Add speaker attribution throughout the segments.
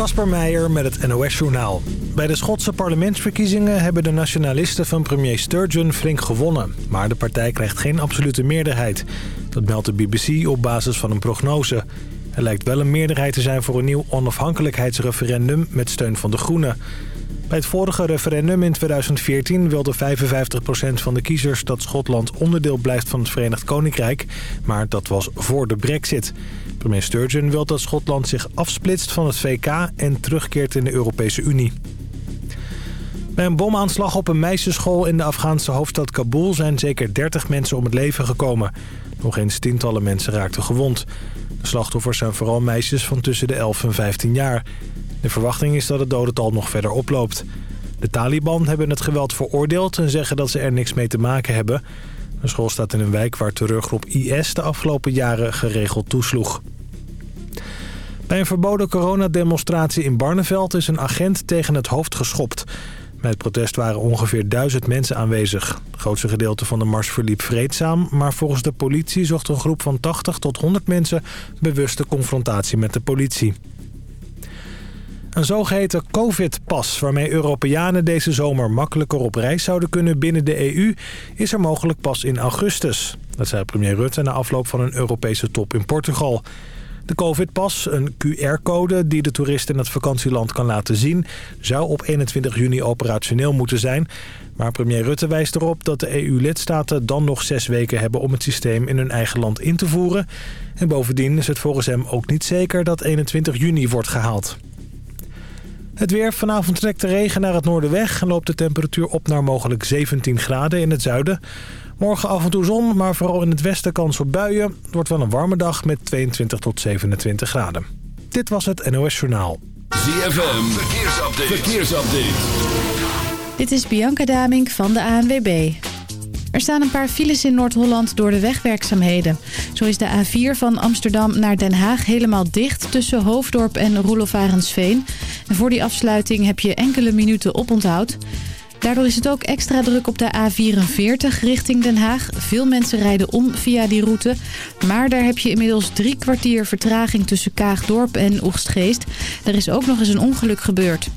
Speaker 1: Kasper Meijer met het NOS-journaal. Bij de Schotse parlementsverkiezingen hebben de nationalisten van premier Sturgeon flink gewonnen. Maar de partij krijgt geen absolute meerderheid. Dat meldt de BBC op basis van een prognose. Er lijkt wel een meerderheid te zijn voor een nieuw onafhankelijkheidsreferendum met steun van de Groenen. Bij het vorige referendum in 2014 wilde 55% van de kiezers dat Schotland onderdeel blijft van het Verenigd Koninkrijk. Maar dat was voor de brexit. Premier Sturgeon wil dat Schotland zich afsplitst van het VK en terugkeert in de Europese Unie. Bij een bomaanslag op een meisjesschool in de Afghaanse hoofdstad Kabul zijn zeker 30 mensen om het leven gekomen. Nog eens tientallen mensen raakten gewond. De slachtoffers zijn vooral meisjes van tussen de 11 en 15 jaar. De verwachting is dat het dodental nog verder oploopt. De Taliban hebben het geweld veroordeeld en zeggen dat ze er niks mee te maken hebben. De school staat in een wijk waar terreurgroep IS de afgelopen jaren geregeld toesloeg. Bij een verboden coronademonstratie in Barneveld is een agent tegen het hoofd geschopt. Bij het protest waren ongeveer duizend mensen aanwezig. Het grootste gedeelte van de mars verliep vreedzaam... maar volgens de politie zocht een groep van 80 tot 100 mensen... bewuste confrontatie met de politie. Een zogeheten covid-pas waarmee Europeanen deze zomer makkelijker op reis zouden kunnen binnen de EU... is er mogelijk pas in augustus. Dat zei premier Rutte na afloop van een Europese top in Portugal. De covid-pas, een QR-code die de toerist in het vakantieland kan laten zien... zou op 21 juni operationeel moeten zijn. Maar premier Rutte wijst erop dat de EU-lidstaten dan nog zes weken hebben... om het systeem in hun eigen land in te voeren. En bovendien is het volgens hem ook niet zeker dat 21 juni wordt gehaald. Het weer. Vanavond trekt de regen naar het noorden weg... en loopt de temperatuur op naar mogelijk 17 graden in het zuiden. Morgen af en toe zon, maar vooral in het westen kans op buien. Het wordt wel een warme dag met 22 tot 27 graden. Dit was het NOS Journaal.
Speaker 2: ZFM. Verkeersupdate. Verkeersupdate.
Speaker 3: Dit is Bianca Damink van de ANWB. Er staan een paar files in Noord-Holland door de wegwerkzaamheden. Zo is de A4 van Amsterdam naar Den Haag helemaal dicht tussen Hoofddorp en Roelofarensveen. En voor die afsluiting heb je enkele minuten oponthoud. Daardoor is het ook extra druk op de A44 richting Den Haag. Veel mensen rijden om via die route. Maar daar heb je inmiddels drie kwartier vertraging tussen Kaagdorp en Oegstgeest. Er is ook nog eens een ongeluk gebeurd.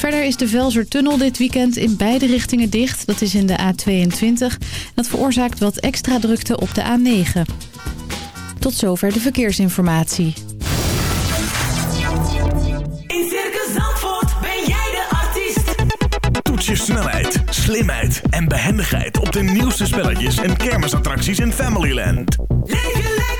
Speaker 3: Verder is de Velsertunnel dit weekend in beide richtingen dicht. Dat is in de A22. Dat veroorzaakt wat extra drukte op de A9. Tot zover de verkeersinformatie.
Speaker 4: In Circus Zandvoort ben jij de artiest.
Speaker 5: Toets je snelheid, slimheid en behendigheid op de nieuwste spelletjes en kermisattracties in Familyland.
Speaker 4: Leef je lekker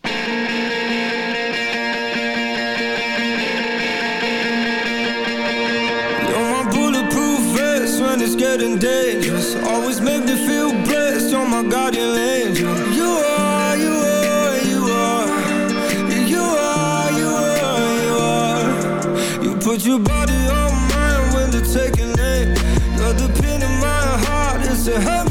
Speaker 6: It's getting dangerous. Always make me feel blessed. You're my guardian angel. You are, you are, you are. You are, you are, you are. You put your body on mine when they're taking aim. You're the pin in my heart. It's a hand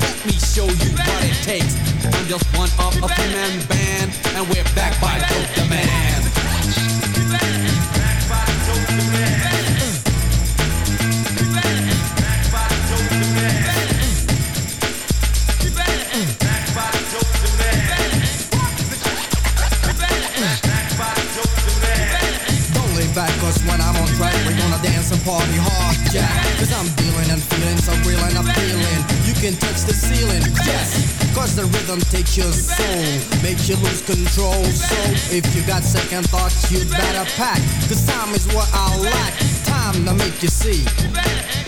Speaker 7: let me show you what it takes. I'm just one of a three-man band, and we're back by Dope Demand. Don't lay back, cause when I'm on track, we're gonna dance and party hard, yeah. Cause I'm dealing and feeling so real and appealing. You can touch the ceiling, yes. Cause the rhythm takes your soul, makes you lose control. So if you got second thoughts, you'd better pack. Cause time is what I lack. Time to make you see.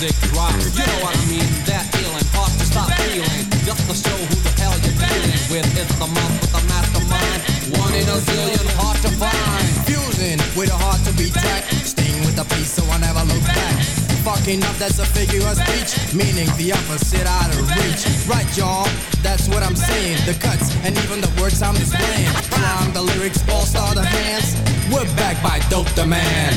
Speaker 7: Music drops. You know what I mean? That feeling, hard to stop feeling, just to show who the hell you're dealing with. It's the month with the mastermind, one in a zillion, hard to find. Fusing with a heart to be tracked, staying with a piece so I never look back. Fucking up, that's a figure of speech, meaning the opposite out of reach. Right, y'all, that's what I'm saying. The cuts and even the words I'm displaying. From the lyrics, all star the hands. We're back by Dope
Speaker 8: Demand.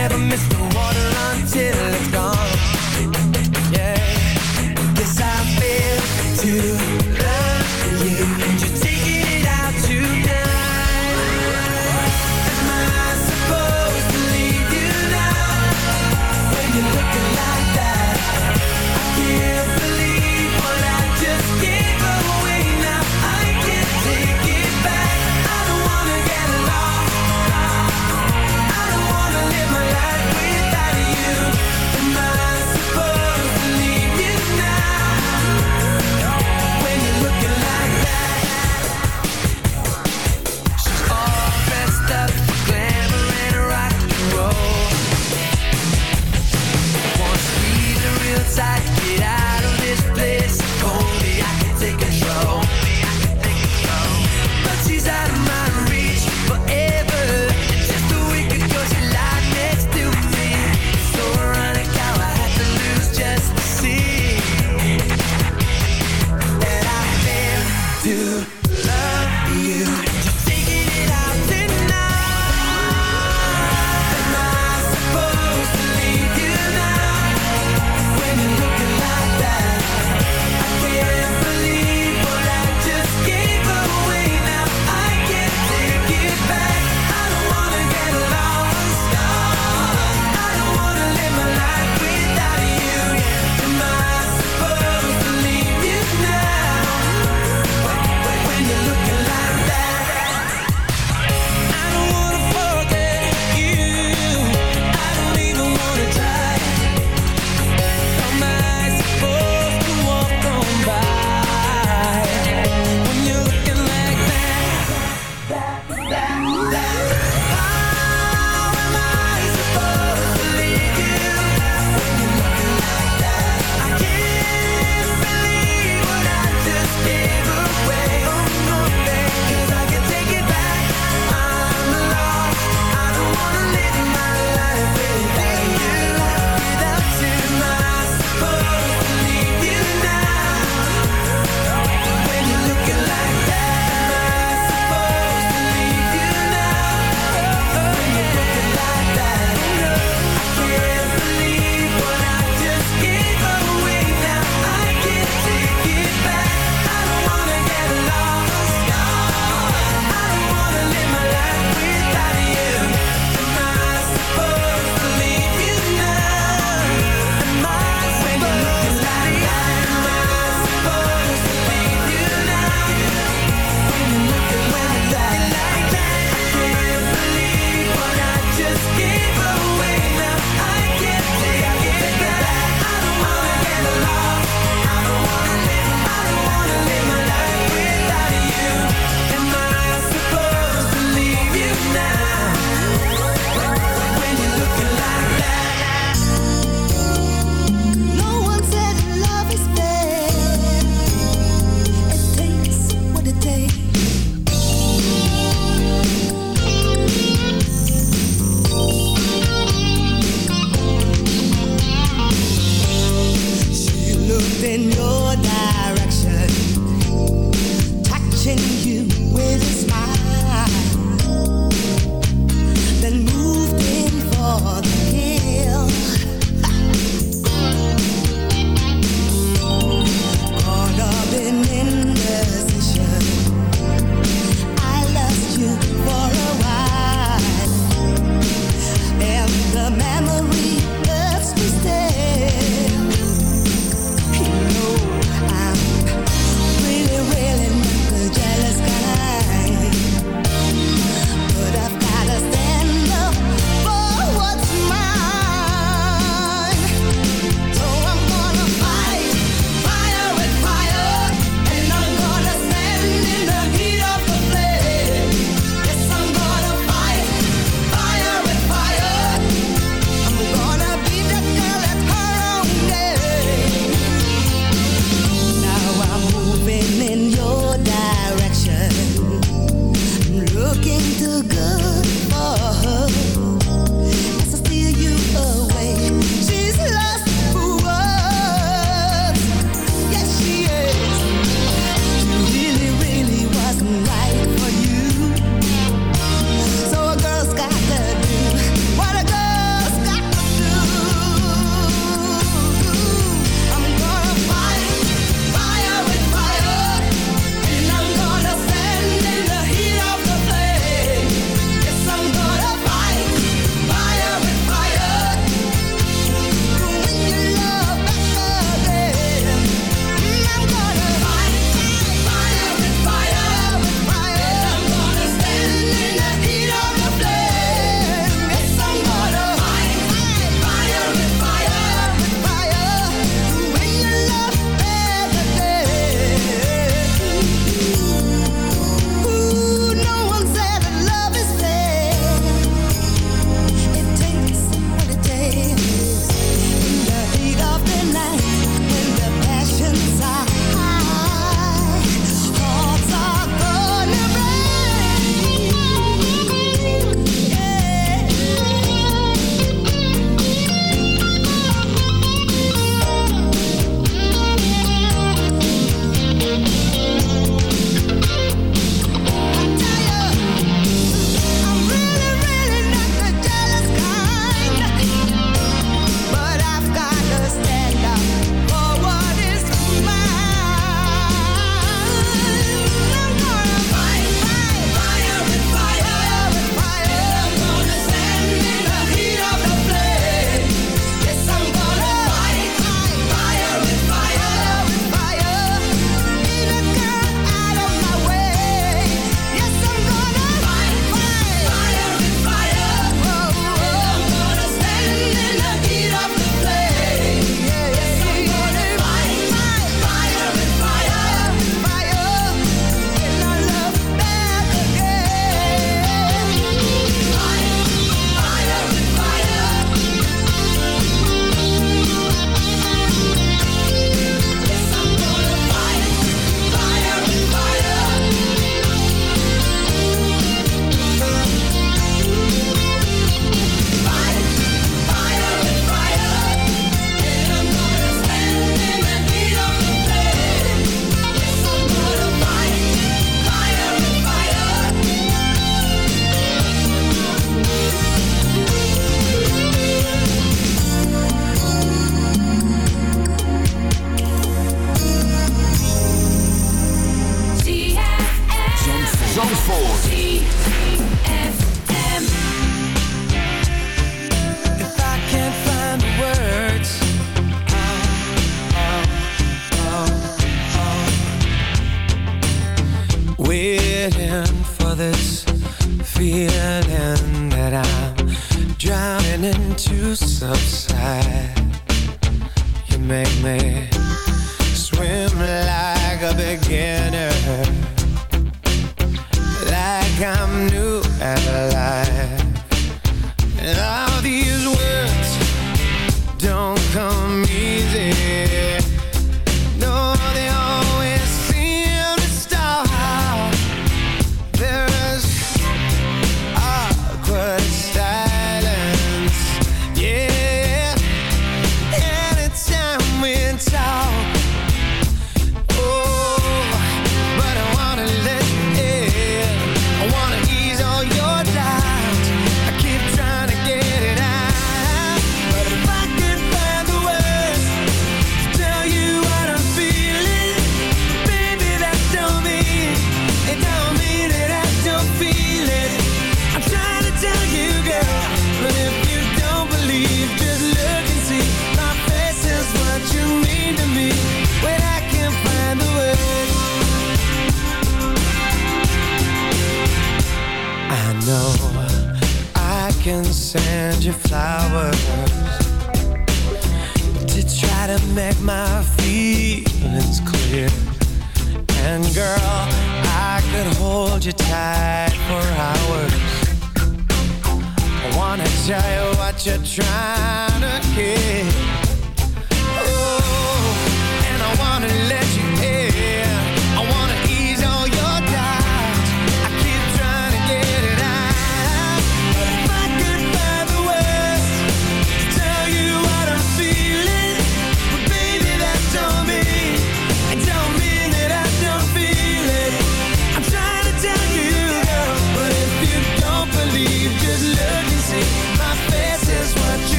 Speaker 9: never miss
Speaker 10: missed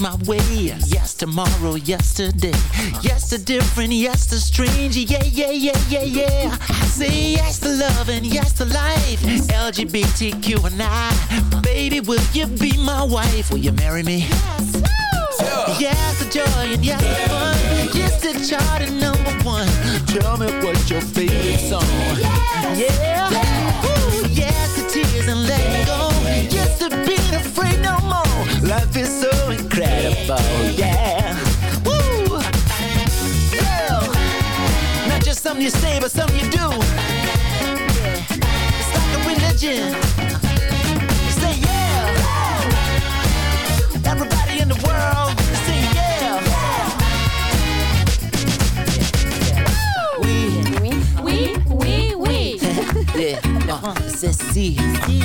Speaker 10: My way. Yes, tomorrow, yesterday. Yes to different, yes to strange. Yeah, yeah, yeah, yeah, yeah. I say yes to love and yes to life. LGBTQ and I. Baby, will you be my wife? Will you marry me? Yes Yes to joy and yes to fun. Yes to chart and number one. Tell me what your favorite song. Yeah. Woo. Yes to tears and letting go. Yes to being afraid no more. Life is so. Yeah. Woo. Yeah. Not just something you say, but something you do. It's like a religion. Say yeah. Everybody in the world, say yeah. We,
Speaker 11: Oui, oui, oui.
Speaker 10: yeah, uh, c'est. Si,
Speaker 11: si,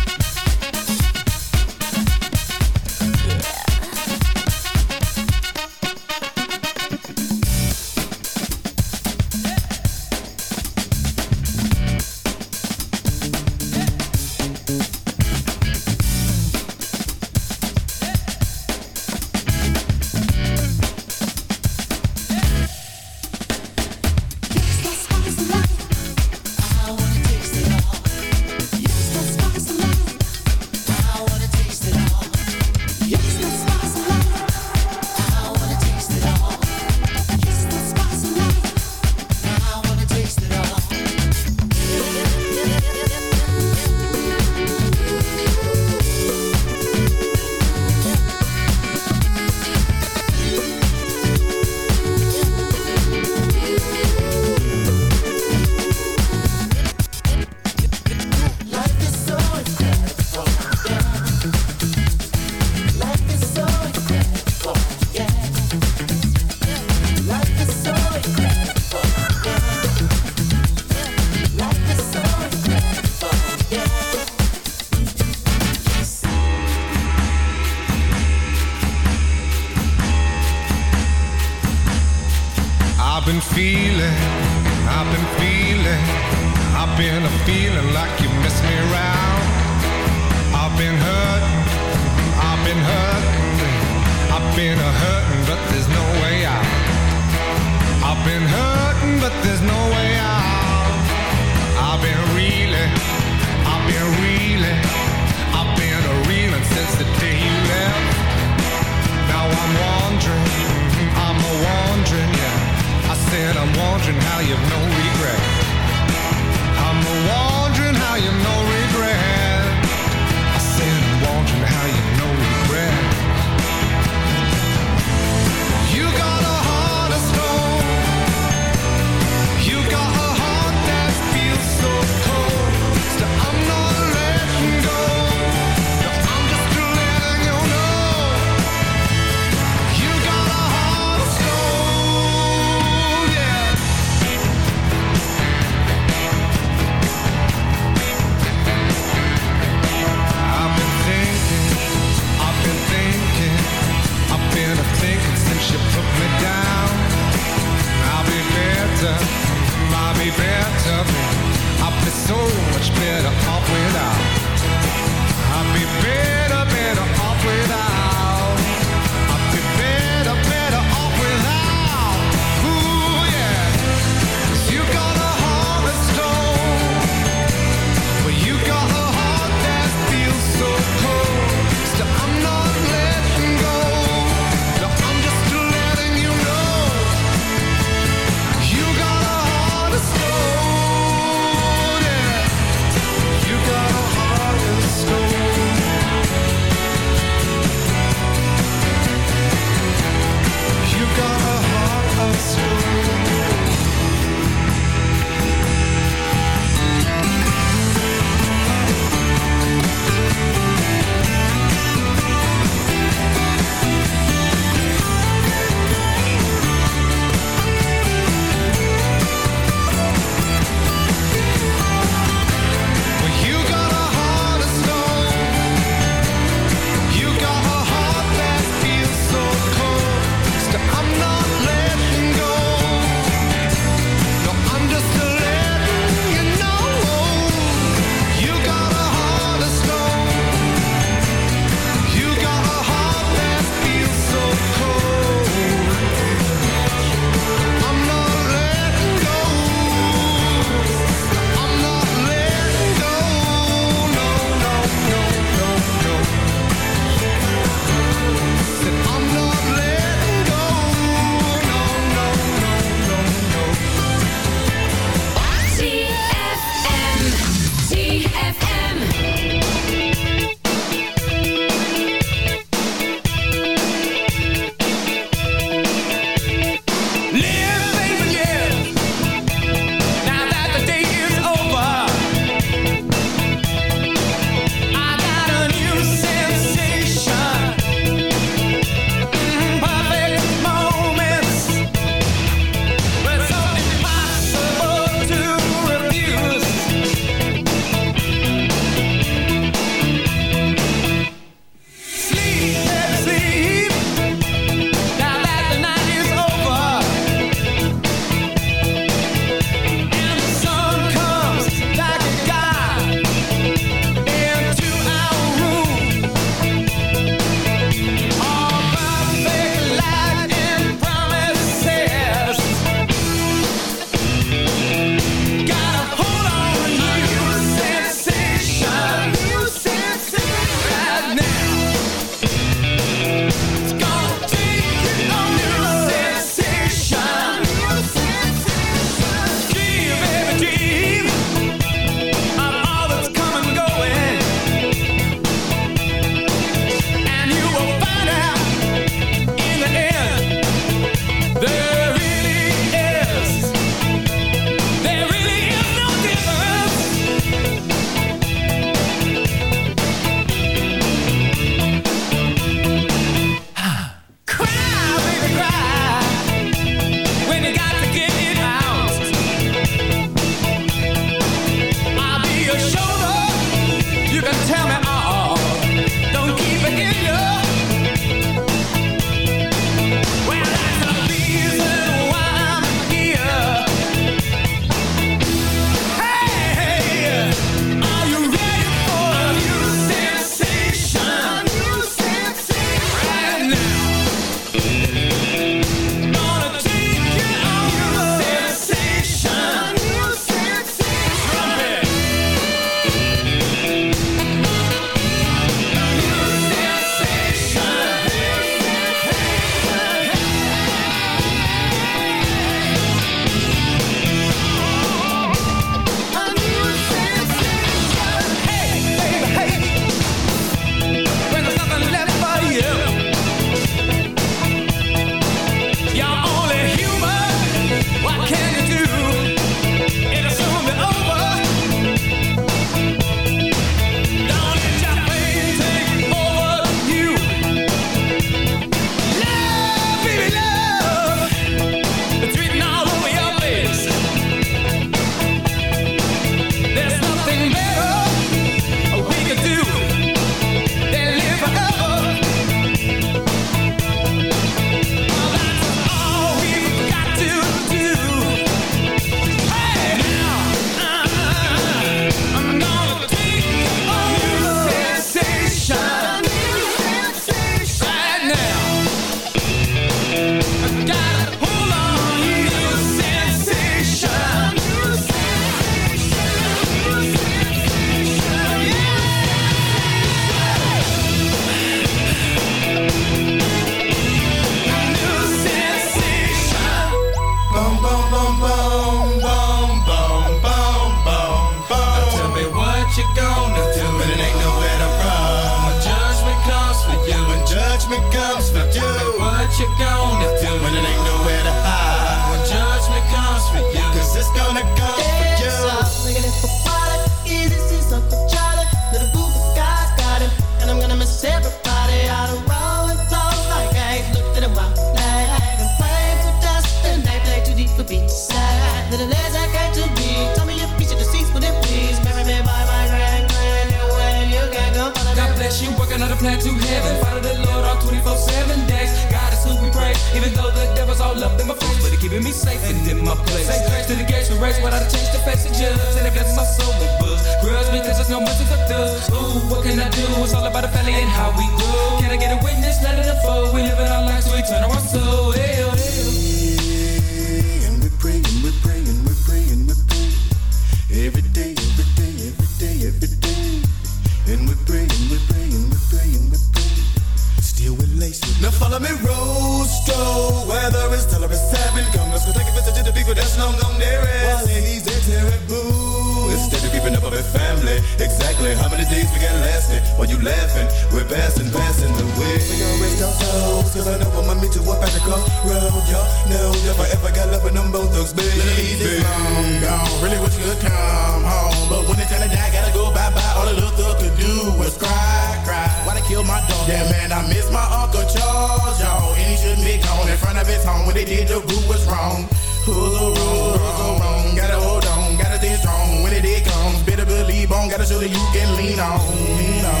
Speaker 12: they did, the group was wrong. Who's wrong, who's wrong, gotta hold on, gotta stay strong. When it did comes, better believe on, Gotta show that you can lean on, lean on.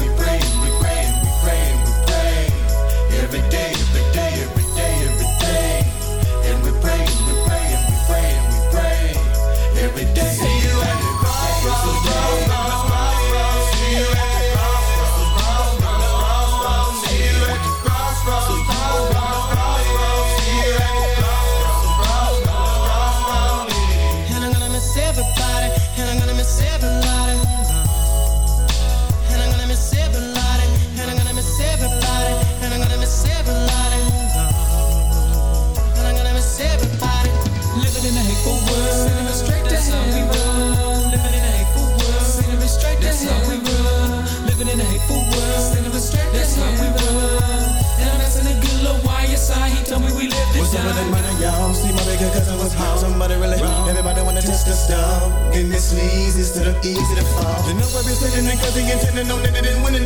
Speaker 13: We pray, we pray, we pray, we pray. Every day, every day, every day, every day. And we pray, we pray, we pray, we pray. Every day.
Speaker 14: just a star. And this
Speaker 12: leads, instead of easy to fall. You The number is sitting in cause he intended no that it didn't. Wanna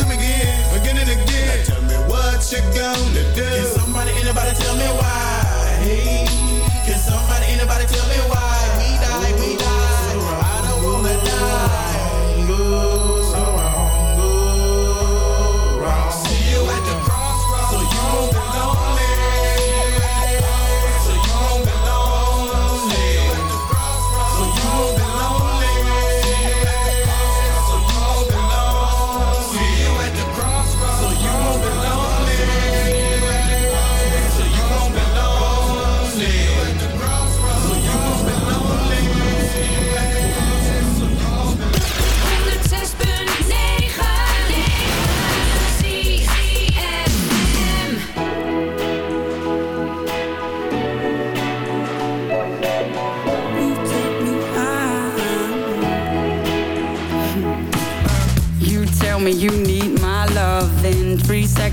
Speaker 12: come again, again and again. Now tell me what you gonna do. Can somebody, anybody tell me why? Hey, can somebody, anybody tell me why? We die, we die. I don't wanna die.
Speaker 15: Ooh.